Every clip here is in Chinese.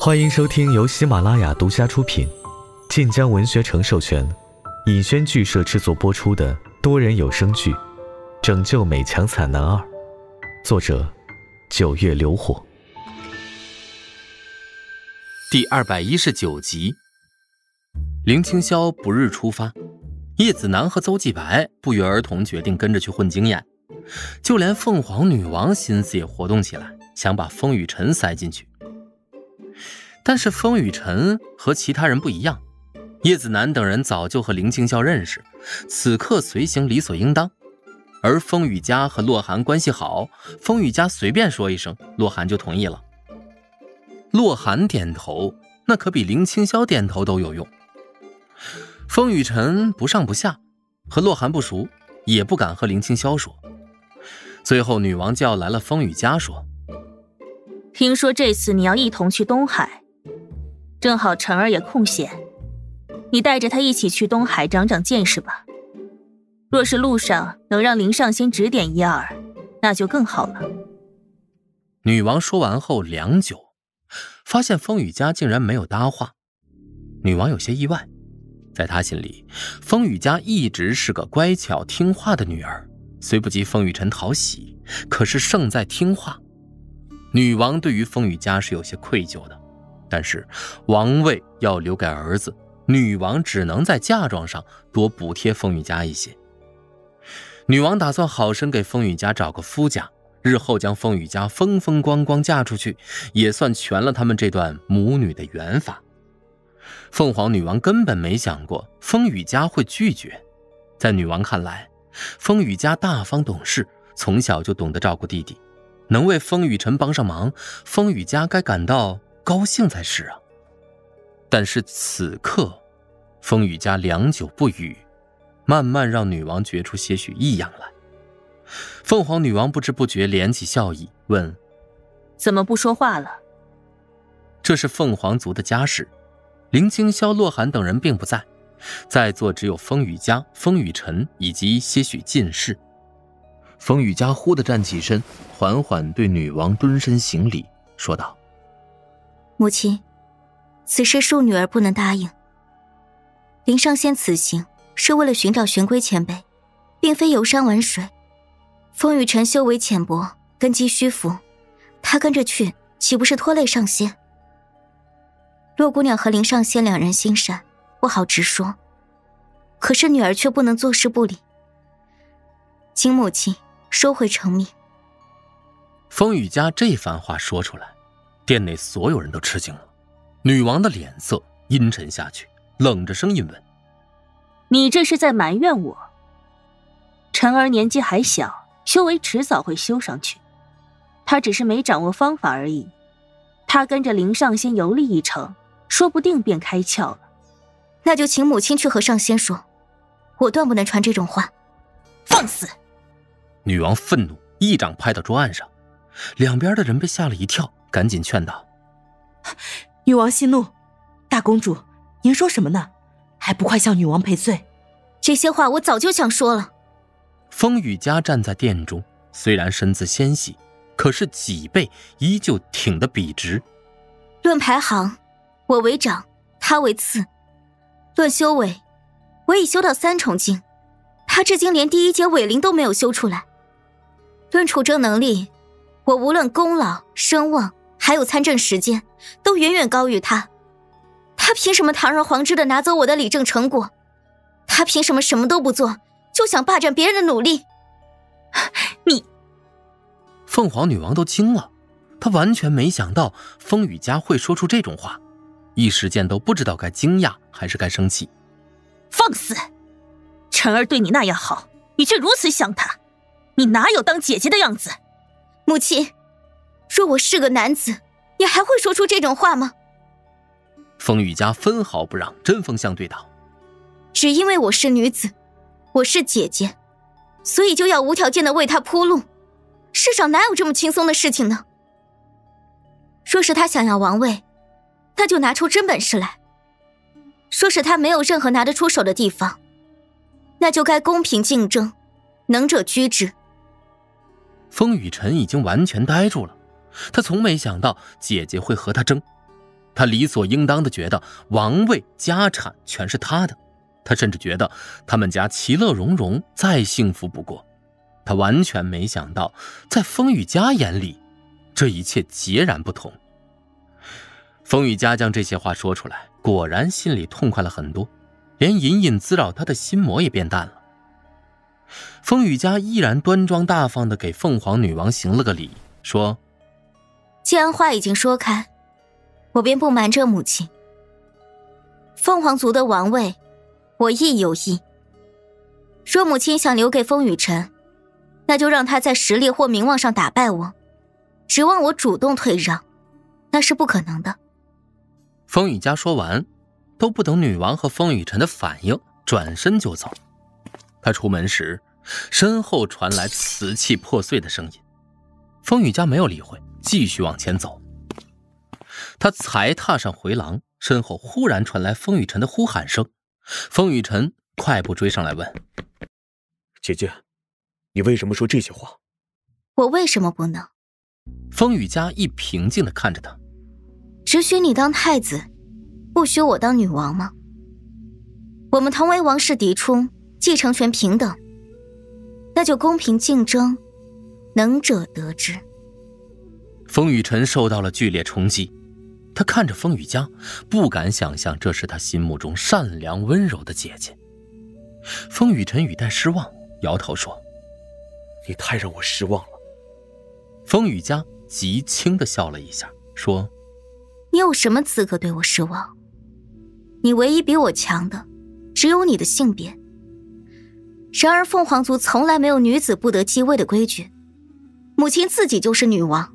欢迎收听由喜马拉雅独家出品、晋江文学城授权、尹轩剧社制作播出的多人有声剧《拯救美强惨男二》，作者：九月流火，第二百一十九集。林青霄不日出发，叶子楠和邹继白不约而同决定跟着去混经验，就连凤凰女王心思也活动起来，想把风雨晨塞进去。但是风雨晨和其他人不一样，叶子楠等人早就和林青霄认识，此刻随行理所应当。而风雨家和洛寒关系好，风雨家随便说一声，洛寒就同意了。洛寒点头，那可比林青霄点头都有用。风雨晨不上不下，和洛寒不熟，也不敢和林青霄说。最后，女王叫来了风雨家，说：“听说这次你要一同去东海。”正好晨儿也空闲，你带着他一起去东海长长见识吧。若是路上能让林上仙指点一二，那就更好了。女王说完后良久，发现风雨家竟然没有搭话。女王有些意外，在她心里，风雨家一直是个乖巧听话的女儿，虽不及风雨晨讨喜，可是胜在听话。女王对于风雨家是有些愧疚的。但是，王位要留给儿子，女王只能在嫁妆上多补贴风雨家一些。女王打算好生给风雨家找个夫家，日后将风雨家风风光光嫁出去，也算全了他们这段母女的缘法。凤凰女王根本没想过风雨家会拒绝，在女王看来，风雨家大方懂事，从小就懂得照顾弟弟，能为风雨晨帮上忙，风雨家该感到。高兴才是啊！但是此刻，风雨家良久不语，慢慢让女王觉出些许异样来。凤凰女王不知不觉敛起笑意，问：“怎么不说话了？”这是凤凰族的家事，林清霄、洛寒等人并不在，在座只有风雨家、风雨晨以及些许近侍。风雨家忽地站起身，缓缓对女王蹲身行礼，说道。母亲，此事恕女儿不能答应。林上仙此行是为了寻找玄龟前辈，并非游山玩水。风雨晨修为浅薄，根基虚浮，他跟着去岂不是拖累上仙？洛姑娘和林上仙两人心善，不好直说。可是女儿却不能坐视不理，请母亲收回成命。风雨家这番话说出来。店内所有人都吃惊了，女王的脸色阴沉下去，冷着声音问：“你这是在埋怨我？晨儿年纪还小，修为迟早会修上去，他只是没掌握方法而已。他跟着林上仙游历一程，说不定便开窍了。那就请母亲去和上仙说，我断不能传这种话。放肆！”女王愤怒，一掌拍到桌案上，两边的人被吓了一跳。赶紧劝道：“女王息怒，大公主，您说什么呢？还不快向女王赔罪？这些话我早就想说了。”风雨家站在殿中，虽然身子纤细，可是脊背依旧挺得笔直。论排行，我为长，他为次；论修为，我已修到三重境，他至今连第一阶尾灵都没有修出来。论处政能力，我无论功劳、声望。还有参政时间，都远远高于他。他凭什么堂而皇之的拿走我的理政成果？他凭什么什么都不做，就想霸占别人的努力？你，凤凰女王都惊了，她完全没想到风雨家会说出这种话，一时间都不知道该惊讶还是该生气。放肆！晨儿对你那样好，你却如此想他，你哪有当姐姐的样子？母亲。若我是个男子，你还会说出这种话吗？风雨家分毫不让，针锋相对道：“只因为我是女子，我是姐姐，所以就要无条件的为他铺路。世上哪有这么轻松的事情呢？若是他想要王位，那就拿出真本事来；说是他没有任何拿得出手的地方，那就该公平竞争，能者居之。”风雨晨已经完全呆住了。他从没想到姐姐会和他争，他理所应当的觉得王位、家产全是他的，他甚至觉得他们家其乐融融，再幸福不过。他完全没想到，在风雨家眼里，这一切截然不同。风雨家将这些话说出来，果然心里痛快了很多，连隐隐滋扰他的心魔也变淡了。风雨家依然端庄大方的给凤凰女王行了个礼，说：“既然话已经说开，我便不瞒着母亲。凤凰族的王位，我亦有意。若母亲想留给风雨晨，那就让他在实力或名望上打败我，指望我主动退让，那是不可能的。”风雨家说完，都不等女王和风雨晨的反应，转身就走。他出门时，身后传来瓷器破碎的声音。风雨家没有理会，继续往前走。他才踏上回廊，身后忽然传来风雨晨的呼喊声。风雨晨快步追上来问：“姐姐，你为什么说这些话？”我为什么不能？风雨家一平静的看着他。只许你当太子，不许我当女王吗？我们同为王室嫡出，继承权平等，那就公平竞争，能者得之。风雨晨受到了剧烈冲击，他看着风雨家，不敢想象这是他心目中善良温柔的姐姐。风雨晨语带失望，摇头说：“你太让我失望了。”风雨家极轻的笑了一下，说。你有什么资格对我失望？你唯一比我强的，只有你的性别。然而凤凰族从来没有女子不得继位的规矩，母亲自己就是女王，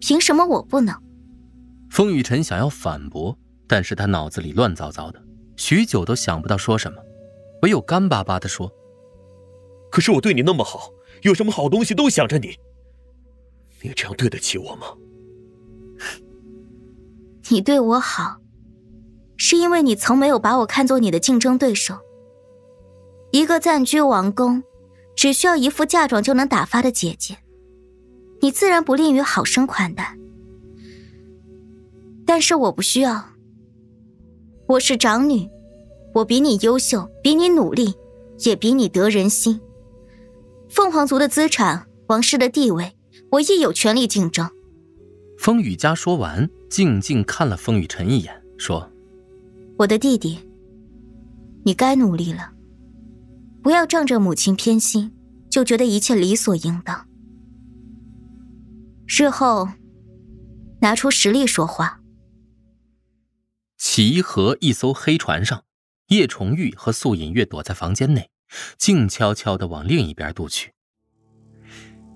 凭什么我不能？风雨晨想要反驳，但是他脑子里乱糟糟的，许久都想不到说什么，唯有干巴巴的说：“可是我对你那么好，有什么好东西都想着你，你这样对得起我吗？”你对我好，是因为你从没有把我看作你的竞争对手。一个暂居王宫，只需要一副嫁妆就能打发的姐姐，你自然不吝于好生款待。但是我不需要，我是长女，我比你优秀，比你努力，也比你得人心。凤凰族的资产，王室的地位，我亦有权利竞争。风雨家说完。静静看了风雨晨一眼，说：“我的弟弟，你该努力了。不要仗着母亲偏心，就觉得一切理所应当。日后，拿出实力说话。”齐河一艘黑船上，叶重玉和素隐月躲在房间内，静悄悄地往另一边渡去。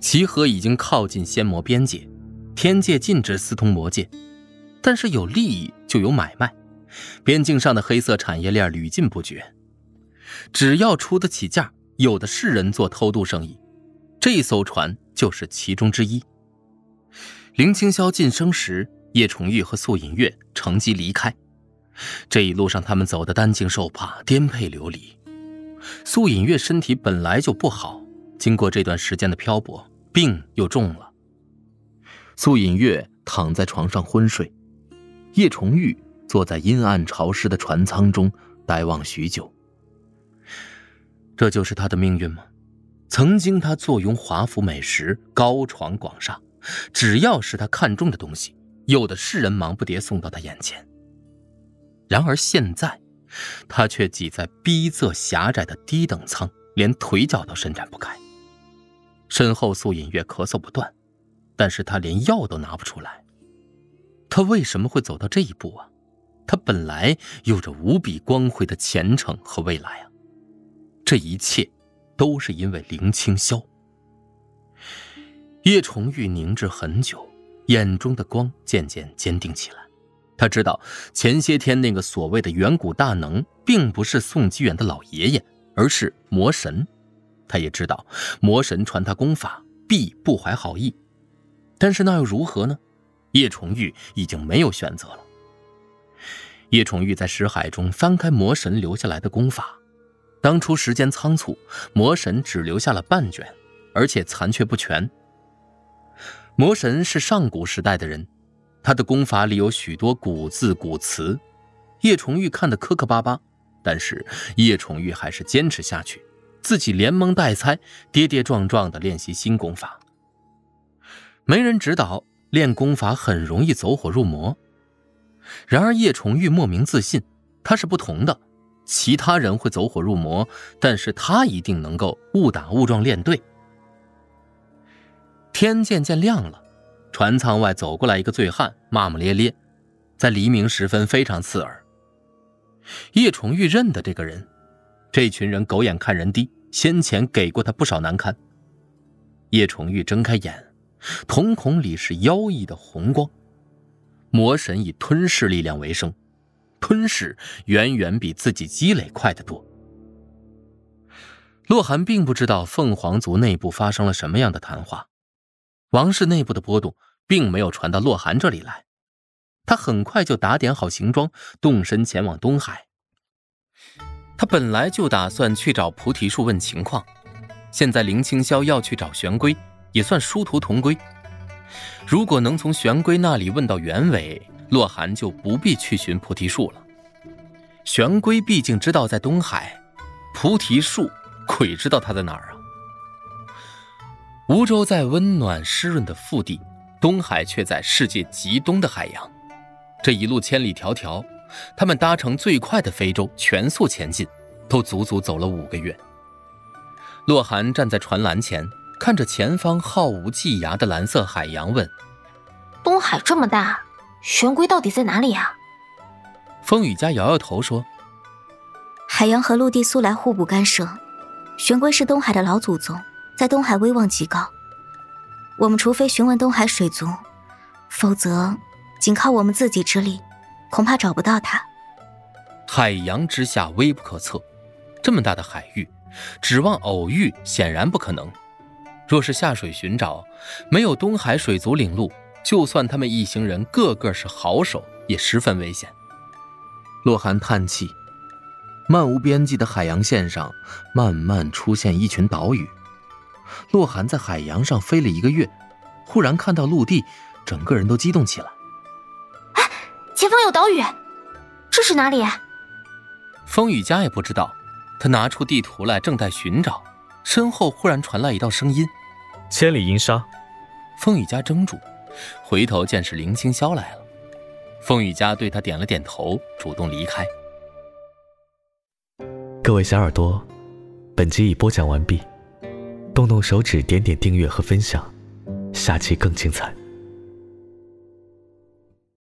齐河已经靠近仙魔边界，天界禁止私通魔界。但是有利益就有买卖，边境上的黑色产业链屡禁不绝。只要出得起价，有的是人做偷渡生意。这艘船就是其中之一。林清霄晋升时，叶崇玉和素隐月乘机离开。这一路上，他们走得担惊受怕，颠沛流离。素隐月身体本来就不好，经过这段时间的漂泊，病又重了。素隐月躺在床上昏睡。叶重玉坐在阴暗潮湿的船舱中，呆望许久。这就是他的命运吗？曾经他坐拥华府美食，高床广厦，只要是他看中的东西，有的是人忙不迭送到他眼前。然而现在，他却挤在逼仄狭窄的低等舱，连腿脚都伸展不开。身后素隐月咳嗽不断，但是他连药都拿不出来。他为什么会走到这一步啊？他本来有着无比光辉的前程和未来啊！这一切，都是因为林清霄。叶崇玉凝滞很久，眼中的光渐渐坚定起来。他知道前些天那个所谓的远古大能，并不是宋基远的老爷爷，而是魔神。他也知道魔神传他功法，必不怀好意。但是那又如何呢？叶崇玉已经没有选择了。叶崇玉在识海中翻开魔神留下来的功法，当初时间仓促，魔神只留下了半卷，而且残缺不全。魔神是上古时代的人，他的功法里有许多古字古词，叶崇玉看得磕磕巴巴，但是叶崇玉还是坚持下去，自己连蒙带猜、跌跌撞撞的练习新功法。没人指导，练功法很容易走火入魔。然而叶崇玉莫名自信，他是不同的，其他人会走火入魔，但是他一定能够误打误撞练对。天渐渐亮了。船舱外走过来一个醉汉，骂骂咧咧，在黎明时分非常刺耳。叶崇玉认得这个人，这群人狗眼看人低，先前给过他不少难堪。叶崇玉睁开眼，瞳孔里是妖异的红光。魔神以吞噬力量为生，吞噬远远比自己积累快得多。洛寒并不知道凤凰族内部发生了什么样的谈话。王室内部的波动并没有传到洛寒这里来，他很快就打点好行装，动身前往东海。他本来就打算去找菩提树问情况，现在林清霄要去找玄龟，也算殊途同归。如果能从玄龟那里问到原委，洛寒就不必去寻菩提树了。玄龟毕竟知道在东海，菩提树鬼知道他在哪儿啊？梧州在温暖湿润的腹地，东海却在世界极东的海洋。这一路千里迢迢，他们搭乘最快的飞舟全速前进，都足足走了五个月。洛寒站在船栏前，看着前方浩无际涯的蓝色海洋，问：“东海这么大，玄龟到底在哪里呀？”风雨家摇摇头说：“海洋和陆地素来互不干涉，玄龟是东海的老祖宗。”在东海威望极高，我们除非询问东海水族，否则仅靠我们自己之力，恐怕找不到他。海洋之下微不可测，这么大的海域，指望偶遇显然不可能。若是下水寻找，没有东海水族领路，就算他们一行人个个是好手，也十分危险。洛寒叹气，漫无边际的海洋线上，慢慢出现一群岛屿。洛寒在海洋上飞了一个月，忽然看到陆地，整个人都激动起来。哎，前方有岛屿，这是哪里？风雨家也不知道，他拿出地图来，正在寻找，身后忽然传来一道声音：“千里银沙。”风雨家怔住，回头见是林清霄来了。风雨家对他点了点头，主动离开。各位小耳朵，本集已播讲完毕。动动手指，点点订阅和分享，下期更精彩。